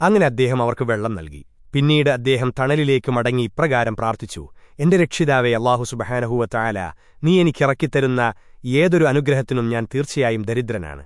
അങ്ങനെ അദ്ദേഹം അവർക്ക് വെള്ളം നൽകി. പിന്നീട് അദ്ദേഹം തണലിലേക്ക് മടങ്ങി ഇപ്രകാരം പ്രാർത്ഥിച്ചു എന്റെ രക്ഷിതാവെ അള്ളാഹു സുബഹാനഹുവ താല നീ എനിക്കിറക്കിത്തരുന്ന ഏതൊരു അനുഗ്രഹത്തിനും ഞാൻ തീർച്ചയായും ദരിദ്രനാണ്.